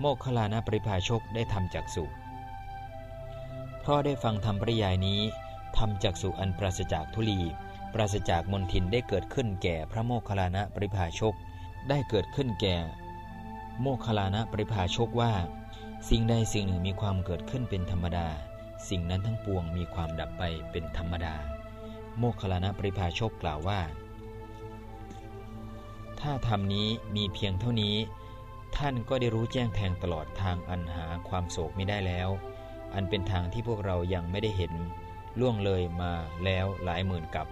โมคคลานะปริภาชกได้ทำจักสุเพราะได้ฟังธรรมปริยายนี้ทำจักสุอันปราศจากทุลี ปราศจากมนทินได้เกิดขึ้นแก่พระโมคคลานะปริภาชก ได้เกิดขึ้นแก่ โมคคลานะปริภาชกว่า สิ่งใดสิ่งหนึ่งมีความเกิดขึ้นเป็นธรรมดา สิ่งนั้นทั้งปวงมีความดับไปเป็นธรรมดา โมคคลานะปริภาชกกล่าวว่า ถ้าธรรมนี้มีเพียงเท่านี้ ท่านก็ได้รู้แจ้งแทงตลอดทางอันหาความโศกไม่ได้แล้ว อันเป็นทางที่พวกเรายังไม่ได้เห็นล่วงเลยมาแล้วหลายหมื่นกับ